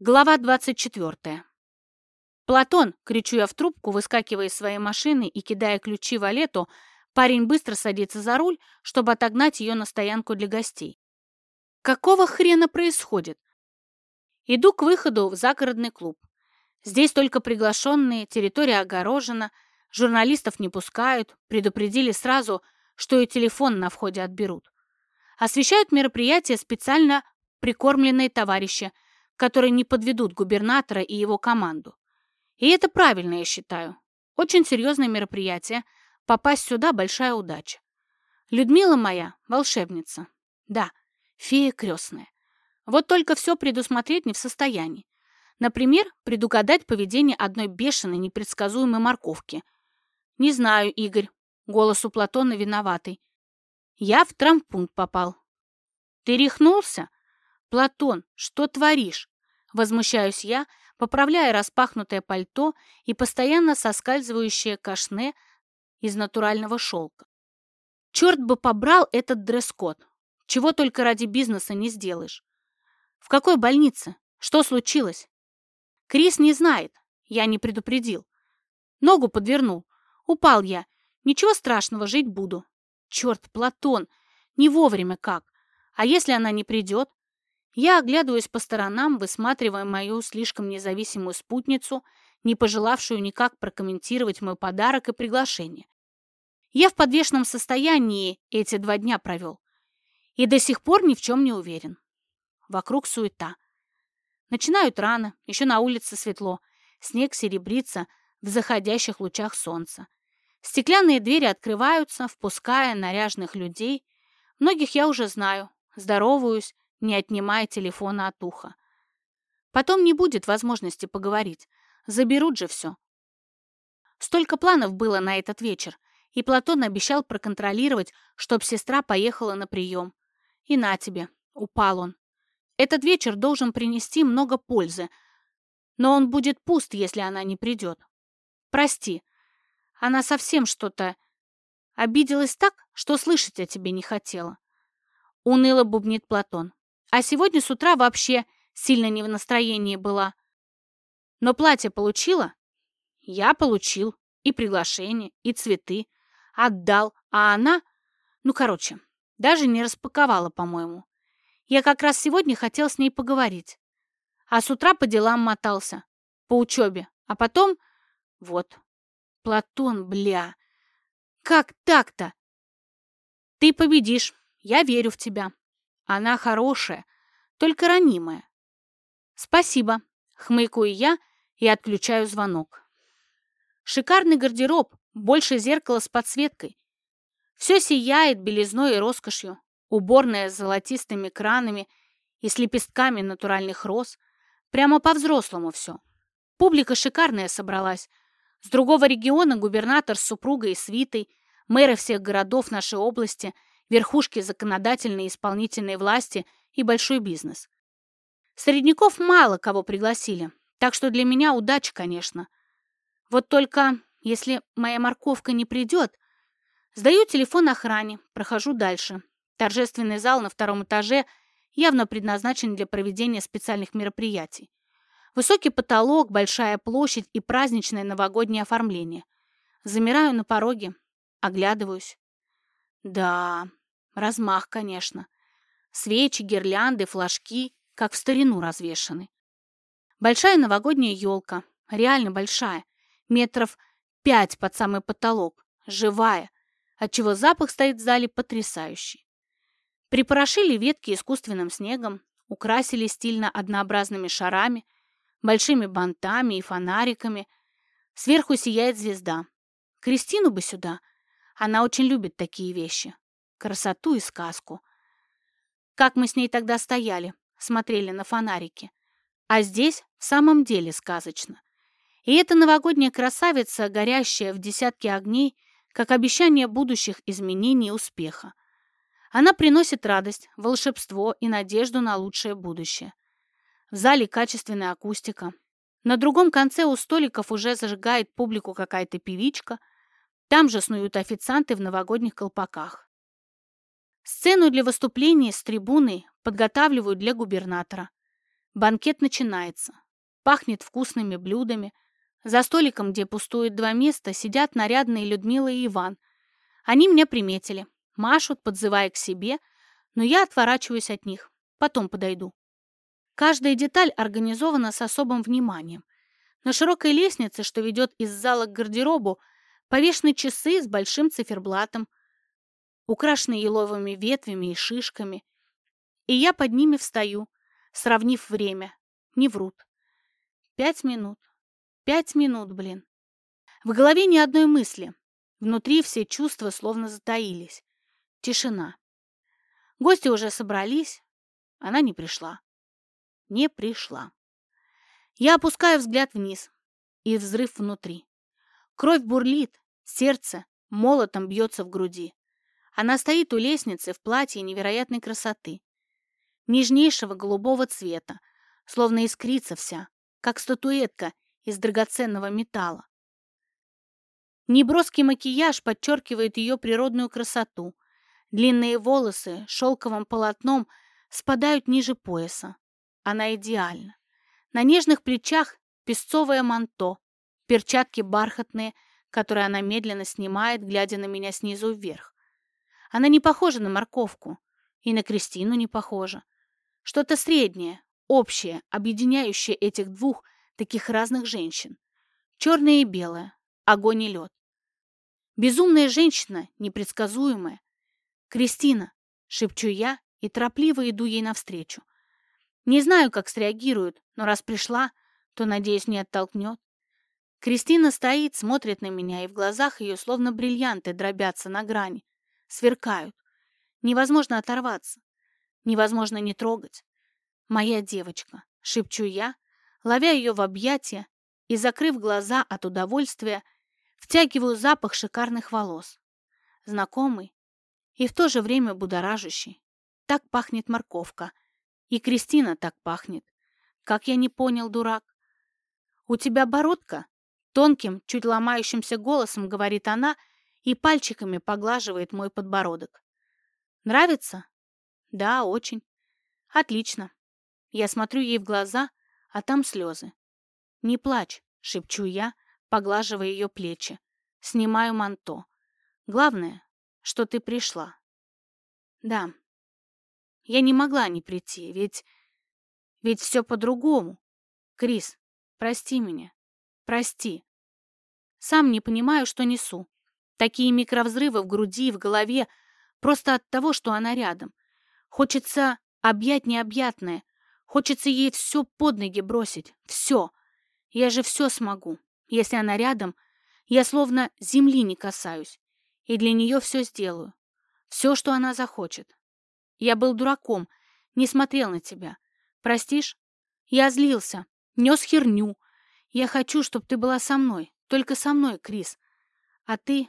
Глава 24. «Платон!» — кричу я в трубку, выскакивая из своей машины и кидая ключи Валету, парень быстро садится за руль, чтобы отогнать ее на стоянку для гостей. Какого хрена происходит? Иду к выходу в загородный клуб. Здесь только приглашенные, территория огорожена, журналистов не пускают, предупредили сразу, что и телефон на входе отберут. Освещают мероприятие специально прикормленные товарищи — которые не подведут губернатора и его команду. И это правильно, я считаю. Очень серьезное мероприятие. Попасть сюда – большая удача. Людмила моя – волшебница. Да, фея крестная. Вот только все предусмотреть не в состоянии. Например, предугадать поведение одной бешеной, непредсказуемой морковки. Не знаю, Игорь. Голос у Платона виноватый. Я в травмпункт попал. Ты рехнулся? «Платон, что творишь?» Возмущаюсь я, поправляя распахнутое пальто и постоянно соскальзывающее кашне из натурального шелка. Черт бы побрал этот дресс-код. Чего только ради бизнеса не сделаешь. В какой больнице? Что случилось? Крис не знает. Я не предупредил. Ногу подвернул. Упал я. Ничего страшного, жить буду. Черт, Платон, не вовремя как. А если она не придет? Я оглядываюсь по сторонам, высматривая мою слишком независимую спутницу, не пожелавшую никак прокомментировать мой подарок и приглашение. Я в подвешенном состоянии эти два дня провел. И до сих пор ни в чем не уверен. Вокруг суета. Начинают рано, еще на улице светло. Снег серебрится в заходящих лучах солнца. Стеклянные двери открываются, впуская наряженных людей. Многих я уже знаю. Здороваюсь, не отнимая телефона от уха. Потом не будет возможности поговорить. Заберут же все. Столько планов было на этот вечер, и Платон обещал проконтролировать, чтоб сестра поехала на прием. И на тебе, упал он. Этот вечер должен принести много пользы, но он будет пуст, если она не придет. Прости, она совсем что-то... Обиделась так, что слышать о тебе не хотела. Уныло бубнит Платон. А сегодня с утра вообще сильно не в настроении была. Но платье получила? Я получил. И приглашение, и цветы. Отдал. А она... Ну, короче, даже не распаковала, по-моему. Я как раз сегодня хотел с ней поговорить. А с утра по делам мотался. По учебе. А потом... Вот. Платон, бля. Как так-то? Ты победишь. Я верю в тебя. Она хорошая, только ранимая. Спасибо, хмыкаю я и отключаю звонок. Шикарный гардероб, больше зеркала с подсветкой. Все сияет белизной и роскошью. Уборная с золотистыми кранами и с лепестками натуральных роз. Прямо по-взрослому все. Публика шикарная собралась. С другого региона губернатор с супругой и свитой, мэры всех городов нашей области – верхушки законодательной и исполнительной власти и большой бизнес. Средняков мало кого пригласили, так что для меня удача, конечно. Вот только, если моя морковка не придет, сдаю телефон охране, прохожу дальше. Торжественный зал на втором этаже явно предназначен для проведения специальных мероприятий. Высокий потолок, большая площадь и праздничное новогоднее оформление. Замираю на пороге, оглядываюсь. Да, Размах, конечно. Свечи, гирлянды, флажки, как в старину развешаны. Большая новогодняя елка, реально большая, метров пять под самый потолок, живая, отчего запах стоит в зале потрясающий. Припорошили ветки искусственным снегом, украсили стильно однообразными шарами, большими бантами и фонариками. Сверху сияет звезда. Кристину бы сюда. Она очень любит такие вещи красоту и сказку. Как мы с ней тогда стояли, смотрели на фонарики. А здесь в самом деле сказочно. И эта новогодняя красавица, горящая в десятке огней, как обещание будущих изменений и успеха. Она приносит радость, волшебство и надежду на лучшее будущее. В зале качественная акустика. На другом конце у столиков уже зажигает публику какая-то певичка. Там же снуют официанты в новогодних колпаках. Сцену для выступления с трибуны подготавливают для губернатора. Банкет начинается. Пахнет вкусными блюдами. За столиком, где пустует два места, сидят нарядные Людмила и Иван. Они меня приметили, машут, подзывая к себе, но я отворачиваюсь от них. Потом подойду. Каждая деталь организована с особым вниманием. На широкой лестнице, что ведет из зала к гардеробу, повешены часы с большим циферблатом, украшенные еловыми ветвями и шишками. И я под ними встаю, сравнив время. Не врут. Пять минут. Пять минут, блин. В голове ни одной мысли. Внутри все чувства словно затаились. Тишина. Гости уже собрались. Она не пришла. Не пришла. Я опускаю взгляд вниз. И взрыв внутри. Кровь бурлит, сердце молотом бьется в груди. Она стоит у лестницы в платье невероятной красоты. Нежнейшего голубого цвета, словно искрится вся, как статуэтка из драгоценного металла. Неброский макияж подчеркивает ее природную красоту. Длинные волосы шелковым полотном спадают ниже пояса. Она идеальна. На нежных плечах песцовое манто, перчатки бархатные, которые она медленно снимает, глядя на меня снизу вверх. Она не похожа на морковку. И на Кристину не похожа. Что-то среднее, общее, объединяющее этих двух таких разных женщин. Черное и белое, огонь и лед. Безумная женщина, непредсказуемая. «Кристина!» — шепчу я и торопливо иду ей навстречу. Не знаю, как среагирует, но раз пришла, то, надеюсь, не оттолкнет. Кристина стоит, смотрит на меня, и в глазах ее словно бриллианты дробятся на грани сверкают. Невозможно оторваться, невозможно не трогать. «Моя девочка», — шепчу я, ловя ее в объятия и, закрыв глаза от удовольствия, втягиваю запах шикарных волос. Знакомый и в то же время будоражащий. Так пахнет морковка. И Кристина так пахнет. Как я не понял, дурак. «У тебя бородка?» Тонким, чуть ломающимся голосом говорит она и пальчиками поглаживает мой подбородок. Нравится? Да, очень. Отлично. Я смотрю ей в глаза, а там слезы. Не плачь, шепчу я, поглаживая ее плечи. Снимаю манто. Главное, что ты пришла. Да. Я не могла не прийти, ведь... Ведь все по-другому. Крис, прости меня. Прости. Сам не понимаю, что несу. Такие микровзрывы в груди и в голове просто от того, что она рядом. Хочется объять необъятное. Хочется ей все под ноги бросить. Все. Я же все смогу. Если она рядом, я словно земли не касаюсь. И для нее все сделаю. Все, что она захочет. Я был дураком, не смотрел на тебя. Простишь? Я злился, нес херню. Я хочу, чтобы ты была со мной. Только со мной, Крис. А ты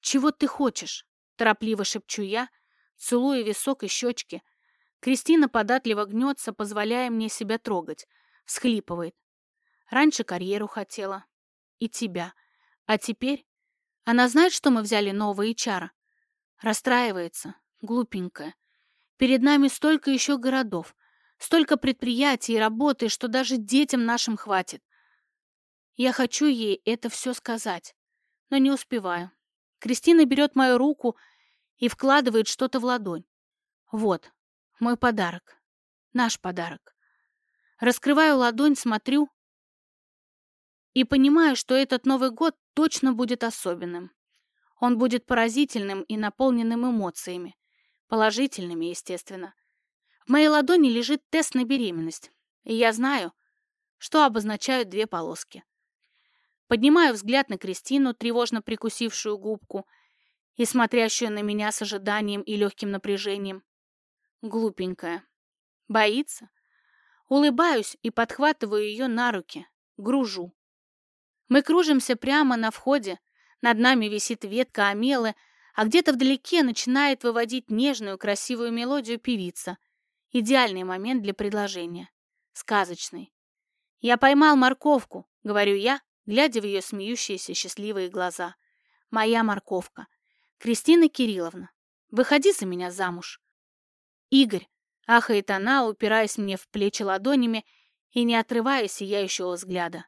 «Чего ты хочешь?» — торопливо шепчу я, целуя висок и щечки. Кристина податливо гнется, позволяя мне себя трогать. Схлипывает. Раньше карьеру хотела. И тебя. А теперь? Она знает, что мы взяли нового Ичара? Расстраивается. Глупенькая. Перед нами столько еще городов, столько предприятий и работы, что даже детям нашим хватит. Я хочу ей это все сказать, но не успеваю. Кристина берет мою руку и вкладывает что-то в ладонь. Вот, мой подарок. Наш подарок. Раскрываю ладонь, смотрю и понимаю, что этот Новый год точно будет особенным. Он будет поразительным и наполненным эмоциями. Положительными, естественно. В моей ладони лежит тест на беременность, и я знаю, что обозначают две полоски. Поднимаю взгляд на Кристину, тревожно прикусившую губку, и смотрящую на меня с ожиданием и легким напряжением. Глупенькая. Боится? Улыбаюсь и подхватываю ее на руки, гружу. Мы кружимся прямо на входе, над нами висит ветка амелы, а где-то вдалеке начинает выводить нежную, красивую мелодию певица. Идеальный момент для предложения. Сказочный. «Я поймал морковку», — говорю я, глядя в ее смеющиеся счастливые глаза. «Моя морковка. Кристина Кирилловна, выходи за меня замуж». «Игорь», — Ахает она, упираясь мне в плечи ладонями и не отрывая сияющего взгляда.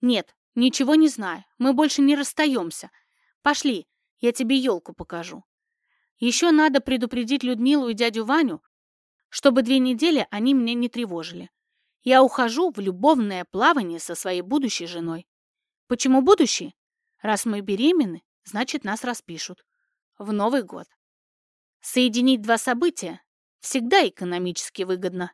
Нет, ничего не знаю, мы больше не расстаемся. Пошли, я тебе елку покажу. Еще надо предупредить Людмилу и дядю Ваню, чтобы две недели они меня не тревожили. Я ухожу в любовное плавание со своей будущей женой. Почему будущей? Раз мы беременны, значит, нас распишут. В Новый год. Соединить два события всегда экономически выгодно.